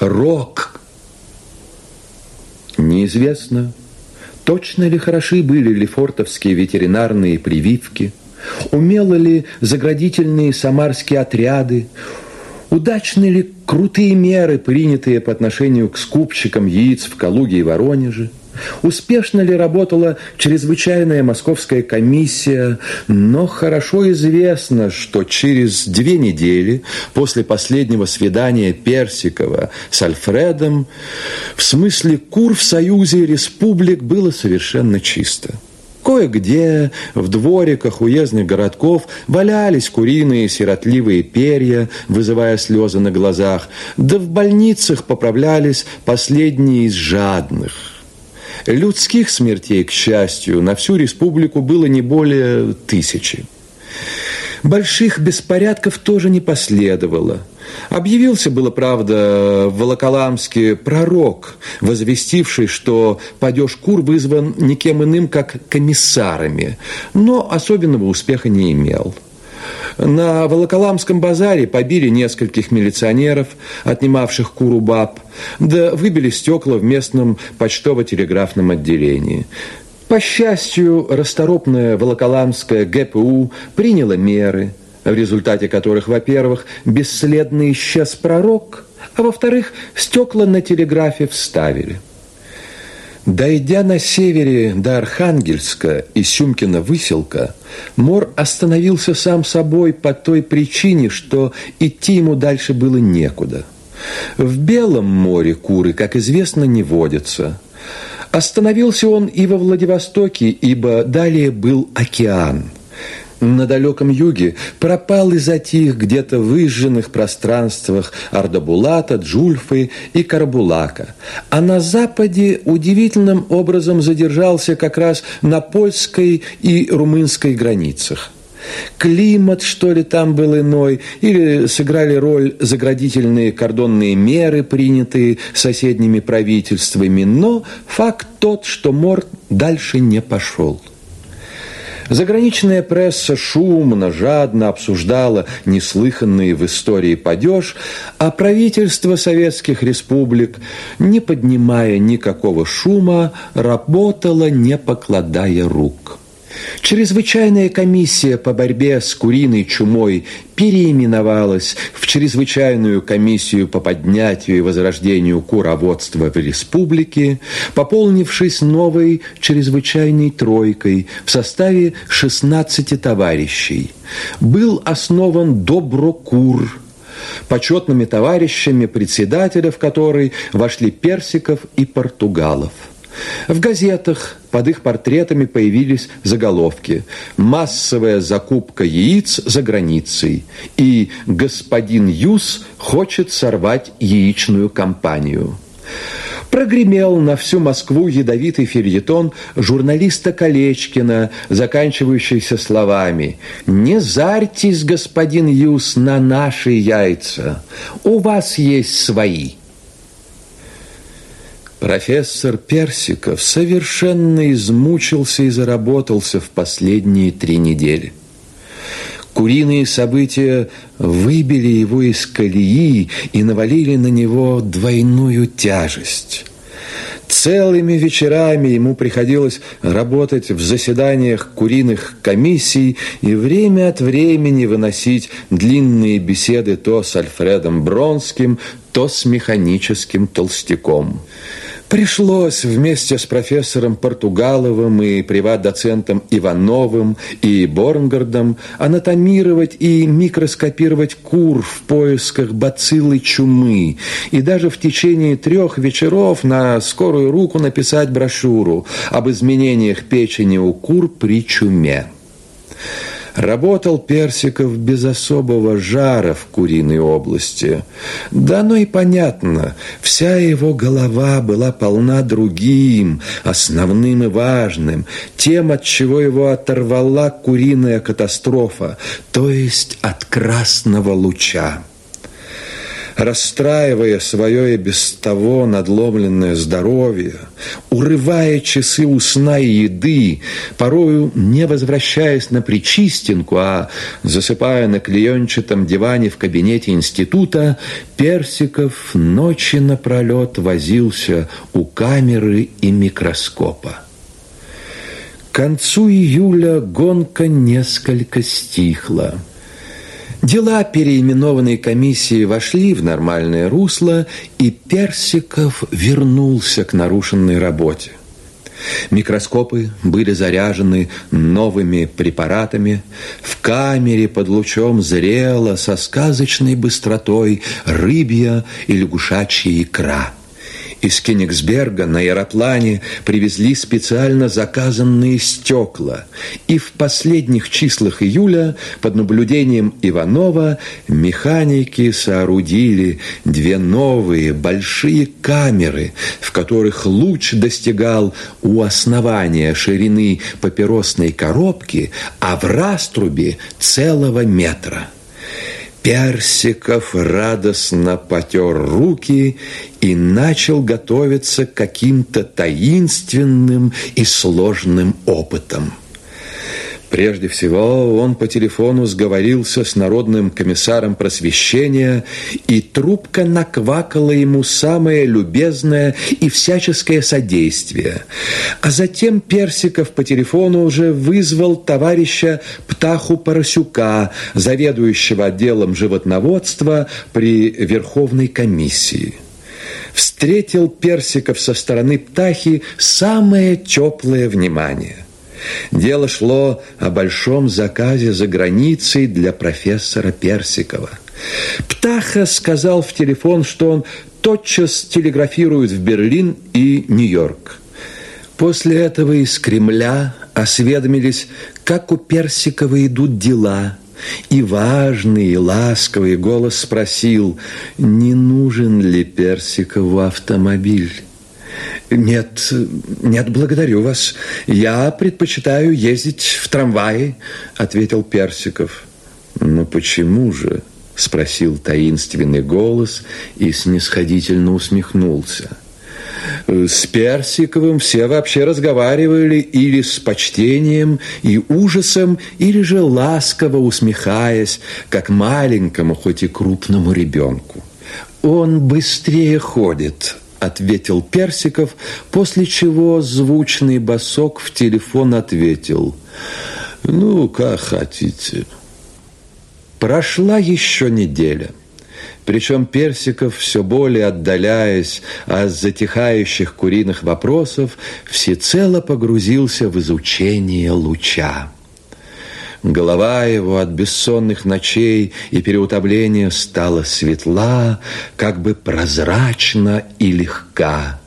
рок. Неизвестно, точно ли хороши были лефортовские ветеринарные прививки, умело ли заградительные самарские отряды, удачны ли крутые меры, принятые по отношению к скупщикам яиц в Калуге и Воронеже – Успешно ли работала чрезвычайная московская комиссия, но хорошо известно, что через две недели после последнего свидания Персикова с Альфредом в смысле кур в Союзе республик было совершенно чисто. Кое-где в двориках уездных городков валялись куриные сиротливые перья, вызывая слезы на глазах, да в больницах поправлялись последние из жадных – Людских смертей, к счастью, на всю республику было не более тысячи. Больших беспорядков тоже не последовало. Объявился было, правда, в Волоколамске пророк, возвестивший, что падеж кур вызван никем иным, как комиссарами, но особенного успеха не имел – на Волоколамском базаре побили нескольких милиционеров, отнимавших куру баб, да выбили стекла в местном почтово-телеграфном отделении. По счастью, расторопная Волоколамская ГПУ приняла меры, в результате которых, во-первых, бесследно исчез пророк, а во-вторых, стекла на телеграфе вставили. Дойдя на севере до Архангельска и Сюмкина-Выселка, Мор остановился сам собой по той причине, что идти ему дальше было некуда. В Белом море куры, как известно, не водятся. Остановился он и во Владивостоке, ибо далее был океан – на далеком юге пропал и затих где-то в выжженных пространствах Ардабулата, Джульфы и Карбулака, а на западе удивительным образом задержался как раз на польской и румынской границах. Климат, что ли, там был иной, или сыграли роль заградительные кордонные меры, принятые соседними правительствами, но факт тот, что Мор дальше не пошел. Заграничная пресса шумно, жадно обсуждала неслыханные в истории падеж, а правительство советских республик, не поднимая никакого шума, работало, не покладая рук. Чрезвычайная комиссия по борьбе с куриной чумой переименовалась в Чрезвычайную комиссию по поднятию и возрождению куроводства в республике, пополнившись новой чрезвычайной тройкой в составе 16 товарищей. Был основан Доброкур – почетными товарищами председателя в который вошли Персиков и Португалов – в газетах под их портретами появились заголовки «Массовая закупка яиц за границей» и «Господин Юс хочет сорвать яичную компанию». Прогремел на всю Москву ядовитый фельетон журналиста Колечкина, заканчивающийся словами «Не зарьтесь, господин Юс, на наши яйца, у вас есть свои». Профессор Персиков совершенно измучился и заработался в последние три недели. Куриные события выбили его из колеи и навалили на него двойную тяжесть. Целыми вечерами ему приходилось работать в заседаниях куриных комиссий и время от времени выносить длинные беседы то с Альфредом Бронским, то с механическим толстяком. Пришлось вместе с профессором Португаловым и приват-доцентом Ивановым и Борнгардом анатомировать и микроскопировать кур в поисках бациллы чумы и даже в течение трех вечеров на скорую руку написать брошюру об изменениях печени у кур при чуме. Работал Персиков без особого жара в куриной области. Да ну и понятно, вся его голова была полна другим, основным и важным, тем, от чего его оторвала куриная катастрофа, то есть от красного луча. Расстраивая свое и без того надломленное здоровье, урывая часы у сна и еды, порою не возвращаясь на Причистинку, а засыпая на клеенчатом диване в кабинете института, Персиков ночи напролет возился у камеры и микроскопа. К концу июля гонка несколько стихла. Дела переименованной комиссии вошли в нормальное русло, и Персиков вернулся к нарушенной работе. Микроскопы были заряжены новыми препаратами. В камере под лучом зрела со сказочной быстротой рыбья и лягушачья икра – из Кенигсберга на аэроплане привезли специально заказанные стекла. И в последних числах июля под наблюдением Иванова механики соорудили две новые большие камеры, в которых луч достигал у основания ширины папиросной коробки, а в раструбе целого метра. Персиков радостно потер руки и начал готовиться к каким-то таинственным и сложным опытам. Прежде всего, он по телефону сговорился с народным комиссаром просвещения, и трубка наквакала ему самое любезное и всяческое содействие. А затем Персиков по телефону уже вызвал товарища Птаху Поросюка, заведующего отделом животноводства при Верховной комиссии встретил Персиков со стороны птахи самое теплое внимание. Дело шло о большом заказе за границей для профессора Персикова. Птаха сказал в телефон, что он тотчас телеграфирует в Берлин и Нью-Йорк. После этого из Кремля осведомились, как у Персикова идут дела, и важный и ласковый голос спросил, не нужен ли Персикову автомобиль. Нет, нет, благодарю вас. Я предпочитаю ездить в трамвае, ответил Персиков. Ну почему же? спросил таинственный голос и снисходительно усмехнулся. С Персиковым все вообще разговаривали или с почтением и ужасом, или же ласково усмехаясь, как маленькому, хоть и крупному ребенку. Он быстрее ходит, ответил Персиков, после чего звучный босок в телефон ответил. Ну, как хотите. Прошла еще неделя. Причем Персиков, все более отдаляясь от затихающих куриных вопросов, всецело погрузился в изучение луча. Голова его от бессонных ночей и переутомления стала светла, как бы прозрачна и легка.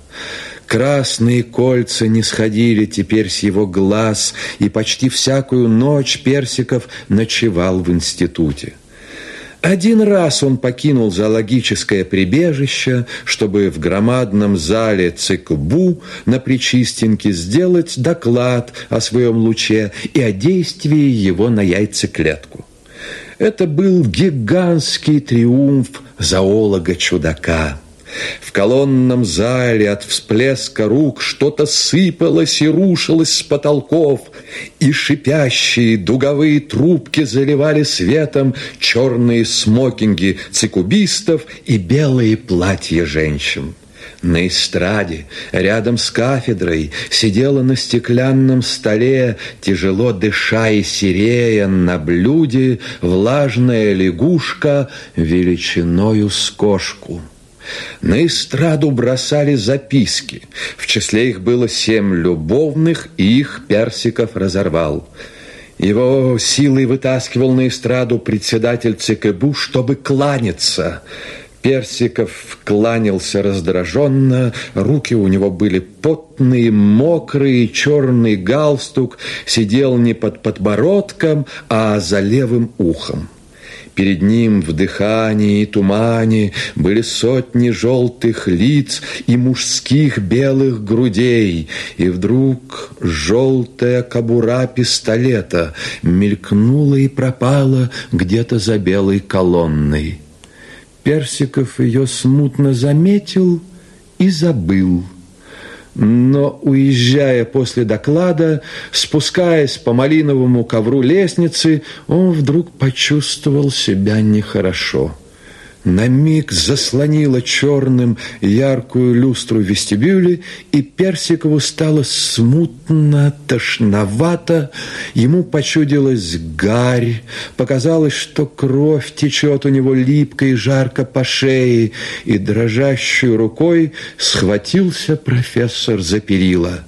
Красные кольца не сходили теперь с его глаз, и почти всякую ночь Персиков ночевал в институте. Один раз он покинул зоологическое прибежище, чтобы в громадном зале ЦКБУ на Причистенке сделать доклад о своем луче и о действии его на яйцеклетку. Это был гигантский триумф зоолога-чудака. В колонном зале от всплеска рук что-то сыпалось и рушилось с потолков, и шипящие дуговые трубки заливали светом черные смокинги цикубистов и белые платья женщин. На эстраде, рядом с кафедрой, сидела на стеклянном столе, тяжело дыша и серея на блюде, влажная лягушка величиною с кошку. На эстраду бросали записки. В числе их было семь любовных, и их Персиков разорвал. Его силой вытаскивал на эстраду председатель ЦКБУ, чтобы кланяться. Персиков кланялся раздраженно, руки у него были потные, мокрые, черный галстук сидел не под подбородком, а за левым ухом. Перед ним в дыхании и тумане были сотни желтых лиц и мужских белых грудей, и вдруг желтая кобура пистолета мелькнула и пропала где-то за белой колонной. Персиков ее смутно заметил и забыл. Но, уезжая после доклада, спускаясь по малиновому ковру лестницы, он вдруг почувствовал себя нехорошо на миг заслонила черным яркую люстру в вестибюле, и Персикову стало смутно, тошновато. Ему почудилась гарь, показалось, что кровь течет у него липко и жарко по шее, и дрожащей рукой схватился профессор за перила.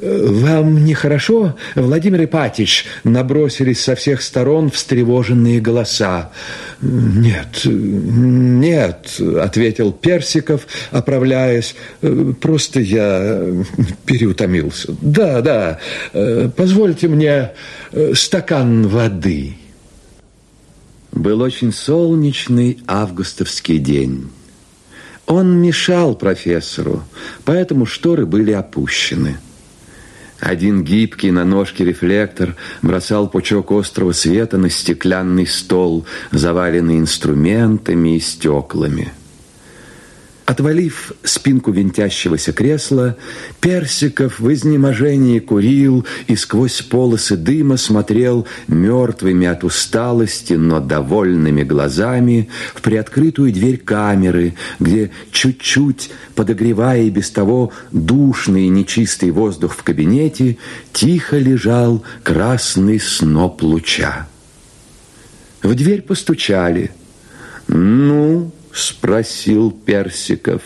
«Вам нехорошо, Владимир Ипатич?» Набросились со всех сторон встревоженные голоса. «Нет, нет», — ответил Персиков, оправляясь. «Просто я переутомился. Да, да, позвольте мне стакан воды». Был очень солнечный августовский день. Он мешал профессору, поэтому шторы были опущены. Один гибкий на ножке рефлектор бросал пучок острого света на стеклянный стол, заваленный инструментами и стеклами. Отвалив спинку винтящегося кресла, Персиков в изнеможении курил и сквозь полосы дыма смотрел мертвыми от усталости, но довольными глазами в приоткрытую дверь камеры, где чуть-чуть, подогревая и без того душный и нечистый воздух в кабинете, тихо лежал красный сноп луча. В дверь постучали. «Ну?» — спросил Персиков.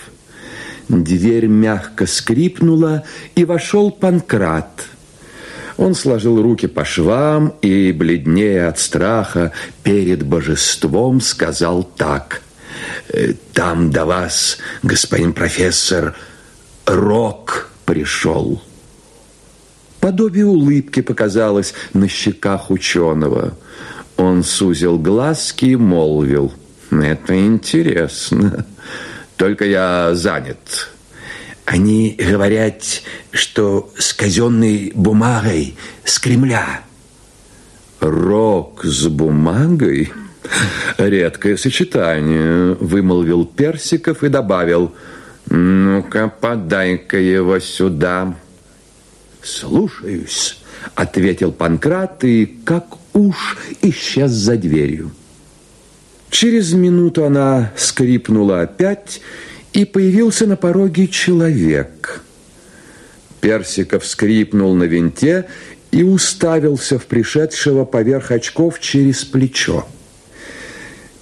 Дверь мягко скрипнула, и вошел Панкрат. Он сложил руки по швам и, бледнее от страха, перед божеством сказал так. «Э, «Там до вас, господин профессор, Рок пришел». Подобие улыбки показалось на щеках ученого. Он сузил глазки и молвил – это интересно. Только я занят. Они говорят, что с казенной бумагой с Кремля. Рок с бумагой? Редкое сочетание, вымолвил Персиков и добавил. Ну-ка, подай-ка его сюда. Слушаюсь, ответил Панкрат и, как уж, исчез за дверью. Через минуту она скрипнула опять, и появился на пороге человек. Персиков скрипнул на винте и уставился в пришедшего поверх очков через плечо.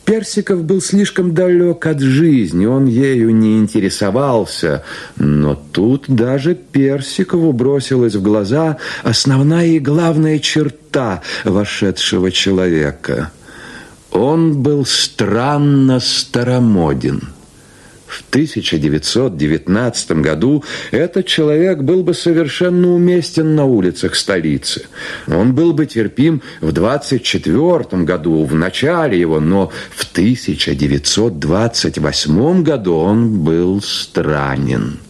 Персиков был слишком далек от жизни, он ею не интересовался, но тут даже Персикову бросилась в глаза основная и главная черта вошедшего человека – он был странно старомоден. В 1919 году этот человек был бы совершенно уместен на улицах столицы. Он был бы терпим в 24 году, в начале его, но в 1928 году он был странен.